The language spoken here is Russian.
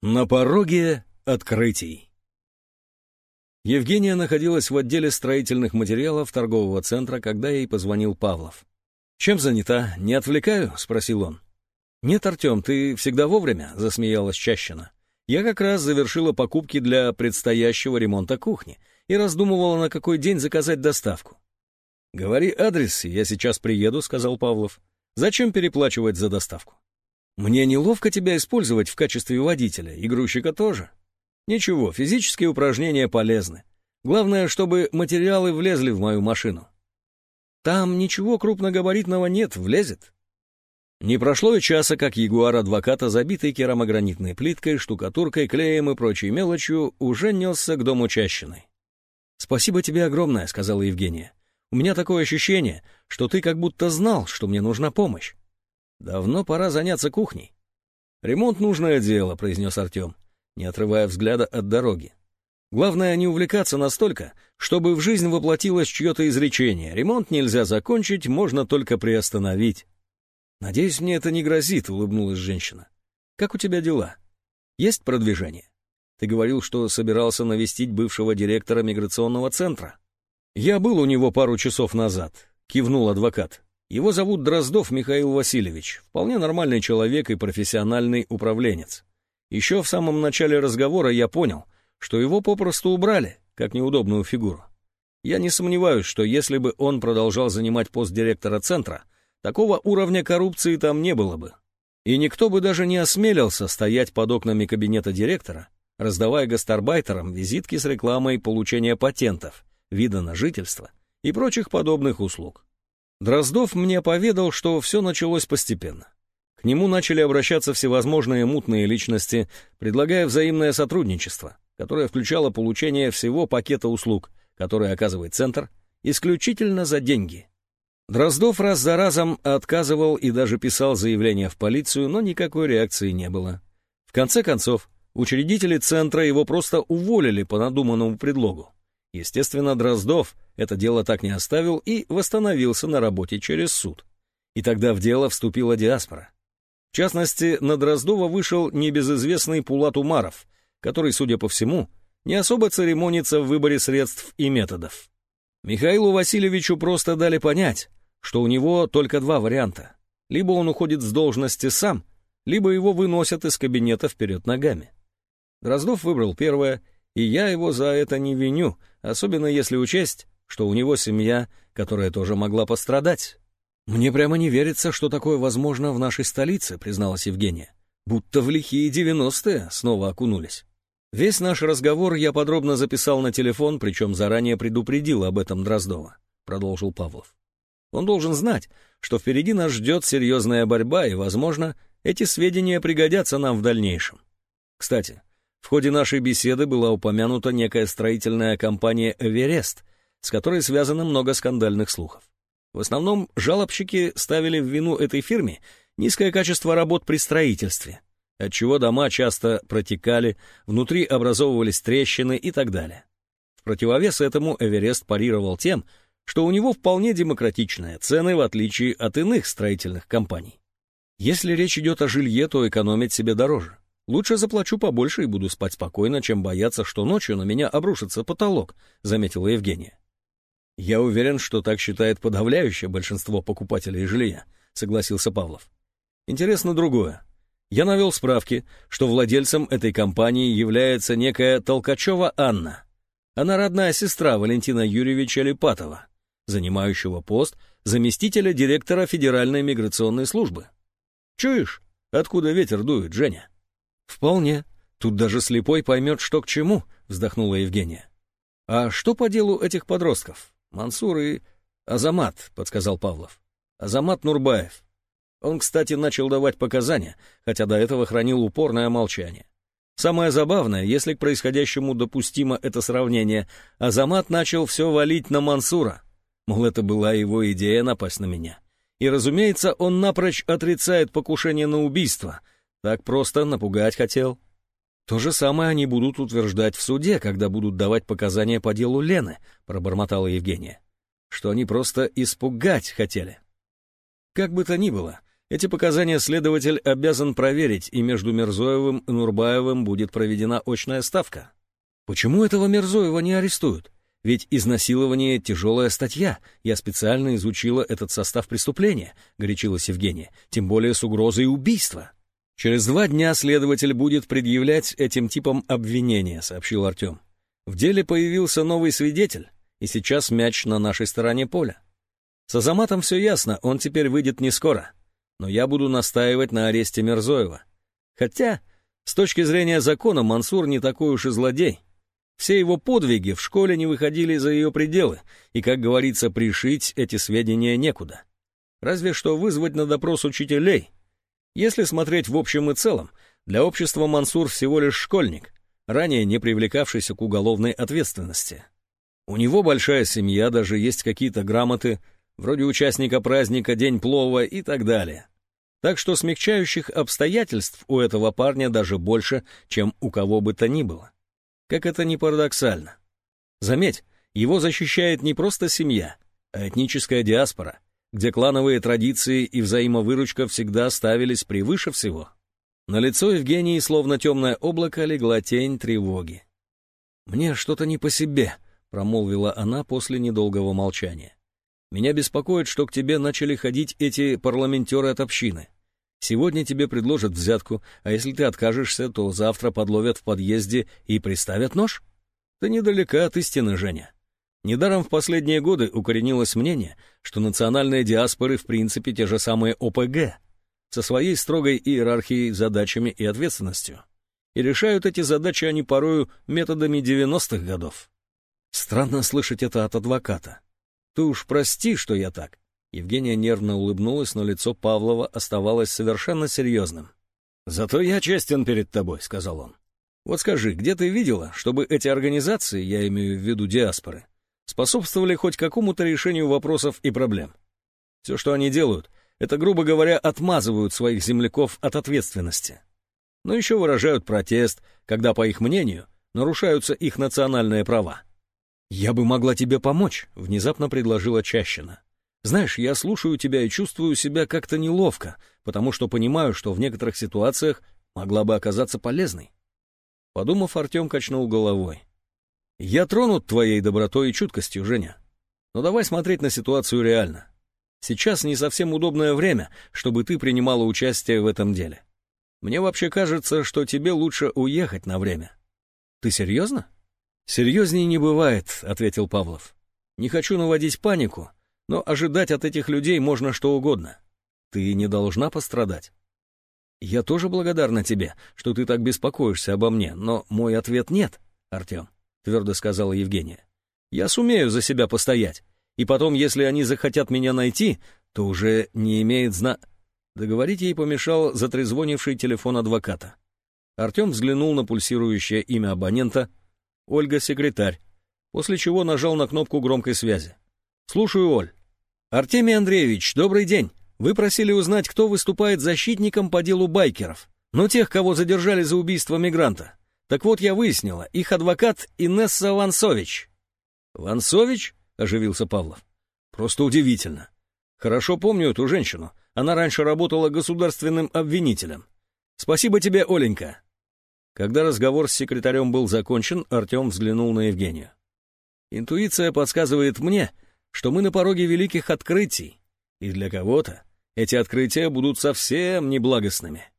На пороге открытий. Евгения находилась в отделе строительных материалов торгового центра, когда ей позвонил Павлов. «Чем занята? Не отвлекаю?» — спросил он. «Нет, Артем, ты всегда вовремя», — засмеялась Чащина. «Я как раз завершила покупки для предстоящего ремонта кухни и раздумывала, на какой день заказать доставку». «Говори адрес, я сейчас приеду», — сказал Павлов. «Зачем переплачивать за доставку?» Мне неловко тебя использовать в качестве водителя, и грузчика тоже. Ничего, физические упражнения полезны. Главное, чтобы материалы влезли в мою машину. Там ничего крупногабаритного нет, влезет. Не прошло и часа, как ягуар адвоката, забитый керамогранитной плиткой, штукатуркой, клеем и прочей мелочью, уже несся к дому чащиной. «Спасибо тебе огромное», — сказала Евгения. «У меня такое ощущение, что ты как будто знал, что мне нужна помощь. Давно пора заняться кухней. Ремонт — нужное дело, произнес Артем, не отрывая взгляда от дороги. Главное не увлекаться настолько, чтобы в жизнь воплотилось чье-то изречение. Ремонт нельзя закончить, можно только приостановить. «Надеюсь, мне это не грозит», — улыбнулась женщина. «Как у тебя дела? Есть продвижение? Ты говорил, что собирался навестить бывшего директора миграционного центра». «Я был у него пару часов назад», — кивнул адвокат. Его зовут Дроздов Михаил Васильевич, вполне нормальный человек и профессиональный управленец. Еще в самом начале разговора я понял, что его попросту убрали, как неудобную фигуру. Я не сомневаюсь, что если бы он продолжал занимать пост директора центра, такого уровня коррупции там не было бы. И никто бы даже не осмелился стоять под окнами кабинета директора, раздавая гастарбайтерам визитки с рекламой получения патентов, вида на жительство и прочих подобных услуг. Дроздов мне поведал, что все началось постепенно. К нему начали обращаться всевозможные мутные личности, предлагая взаимное сотрудничество, которое включало получение всего пакета услуг, который оказывает Центр, исключительно за деньги. Дроздов раз за разом отказывал и даже писал заявление в полицию, но никакой реакции не было. В конце концов, учредители Центра его просто уволили по надуманному предлогу. Естественно, Дроздов это дело так не оставил и восстановился на работе через суд. И тогда в дело вступила диаспора. В частности, на Дроздова вышел небезызвестный Пулат Умаров, который, судя по всему, не особо церемонится в выборе средств и методов. Михаилу Васильевичу просто дали понять, что у него только два варианта. Либо он уходит с должности сам, либо его выносят из кабинета вперед ногами. Дроздов выбрал первое — и я его за это не виню, особенно если учесть, что у него семья, которая тоже могла пострадать. «Мне прямо не верится, что такое возможно в нашей столице», — призналась Евгения. «Будто в лихие девяностые снова окунулись». Весь наш разговор я подробно записал на телефон, причем заранее предупредил об этом Дроздова, — продолжил Павлов. Он должен знать, что впереди нас ждет серьезная борьба, и, возможно, эти сведения пригодятся нам в дальнейшем. Кстати, в ходе нашей беседы была упомянута некая строительная компания «Эверест», с которой связано много скандальных слухов. В основном жалобщики ставили в вину этой фирме низкое качество работ при строительстве, отчего дома часто протекали, внутри образовывались трещины и так далее. В противовес этому Эверест парировал тем, что у него вполне демократичные цены, в отличие от иных строительных компаний. Если речь идет о жилье, то экономить себе дороже. Лучше заплачу побольше и буду спать спокойно, чем бояться, что ночью на меня обрушится потолок», — заметила Евгения. «Я уверен, что так считает подавляющее большинство покупателей жилья», — согласился Павлов. «Интересно другое. Я навел справки, что владельцем этой компании является некая Толкачева Анна. Она родная сестра Валентина Юрьевича Липатова, занимающего пост заместителя директора Федеральной миграционной службы. Чуешь, откуда ветер дует, Женя?» «Вполне. Тут даже слепой поймет, что к чему», — вздохнула Евгения. «А что по делу этих подростков? Мансур и Азамат», — подсказал Павлов. «Азамат Нурбаев. Он, кстати, начал давать показания, хотя до этого хранил упорное молчание. Самое забавное, если к происходящему допустимо это сравнение, Азамат начал все валить на Мансура. Мол, это была его идея напасть на меня. И, разумеется, он напрочь отрицает покушение на убийство — так просто напугать хотел. То же самое они будут утверждать в суде, когда будут давать показания по делу Лены, пробормотала Евгения. Что они просто испугать хотели. Как бы то ни было, Эти показания следователь обязан проверить, и между Мирзоевым и Нурбаевым будет проведена очная ставка. Почему этого Мирзоева не арестуют? Ведь изнасилование — тяжелая статья. Я специально изучила этот состав преступления, — горячилась Евгения, тем более с угрозой убийства. Через два дня следователь будет предъявлять этим типам обвинения, — сообщил Артем. В деле появился новый свидетель, и сейчас мяч на нашей стороне поля. С Азаматом все ясно, он теперь выйдет не скоро но я буду настаивать на аресте Мерзоева. Хотя, с точки зрения закона, Мансур не такой уж и злодей. Все его подвиги в школе не выходили за ее пределы, и, как говорится, пришить эти сведения некуда. Разве что вызвать на допрос учителей. Если смотреть в общем и целом, для общества Мансур всего лишь школьник, ранее не привлекавшийся к уголовной ответственности. У него большая семья, даже есть какие-то грамоты, вроде участника праздника День плова и так далее. Так что смягчающих обстоятельств у этого парня даже больше, чем у кого бы то ни было. Как это ни парадоксально. Заметь, его защищает не просто семья, а этническая диаспора, где клановые традиции и взаимовыручка всегда ставились превыше всего. На лицо Евгении, словно темное облако, легла тень тревоги. «Мне что-то не по себе», — промолвила она после недолгого молчания. Меня беспокоит, что к тебе начали ходить эти парламентеры от общины. Сегодня тебе предложат взятку, а если ты откажешься, то завтра подловят в подъезде и приставят нож? Ты недалека от истины, Женя. Недаром в последние годы укоренилось мнение, что национальные диаспоры в принципе те же самые ОПГ, со своей строгой иерархией, задачами и ответственностью. И решают эти задачи они порою методами 90-х годов. Странно слышать это от адвоката. Ты уж прости, что я так. Евгения нервно улыбнулась, но лицо Павлова оставалось совершенно серьезным. «Зато я честен перед тобой», — сказал он. «Вот скажи, где ты видела, чтобы эти организации, я имею в виду диаспоры, способствовали хоть какому-то решению вопросов и проблем? Все, что они делают, это, грубо говоря, отмазывают своих земляков от ответственности. Но еще выражают протест, когда, по их мнению, нарушаются их национальные права. «Я бы могла тебе помочь», — внезапно предложила Чащина. «Знаешь, я слушаю тебя и чувствую себя как-то неловко, потому что понимаю, что в некоторых ситуациях могла бы оказаться полезной». Подумав, Артем качнул головой. «Я тронут твоей добротой и чуткостью, Женя. Но давай смотреть на ситуацию реально. Сейчас не совсем удобное время, чтобы ты принимала участие в этом деле. Мне вообще кажется, что тебе лучше уехать на время. Ты серьезно?» «Серьезней не бывает», — ответил Павлов. «Не хочу наводить панику, но ожидать от этих людей можно что угодно. Ты не должна пострадать». «Я тоже благодарна тебе, что ты так беспокоишься обо мне, но мой ответ нет, Артем», — твердо сказала Евгения. «Я сумею за себя постоять, и потом, если они захотят меня найти, то уже не имеет зна...» Договорить ей помешал затрезвонивший телефон адвоката. Артем взглянул на пульсирующее имя абонента, Ольга — секретарь, после чего нажал на кнопку громкой связи. «Слушаю, Оль». «Артемий Андреевич, добрый день. Вы просили узнать, кто выступает защитником по делу байкеров, но тех, кого задержали за убийство мигранта. Так вот, я выяснила, их адвокат Инесса Вансович». «Вансович?» — оживился Павлов. «Просто удивительно. Хорошо помню эту женщину. Она раньше работала государственным обвинителем. Спасибо тебе, Оленька. Когда разговор с секретарем был закончен, Артем взглянул на Евгению. «Интуиция подсказывает мне, что мы на пороге великих открытий, и для кого-то эти открытия будут совсем неблагостными».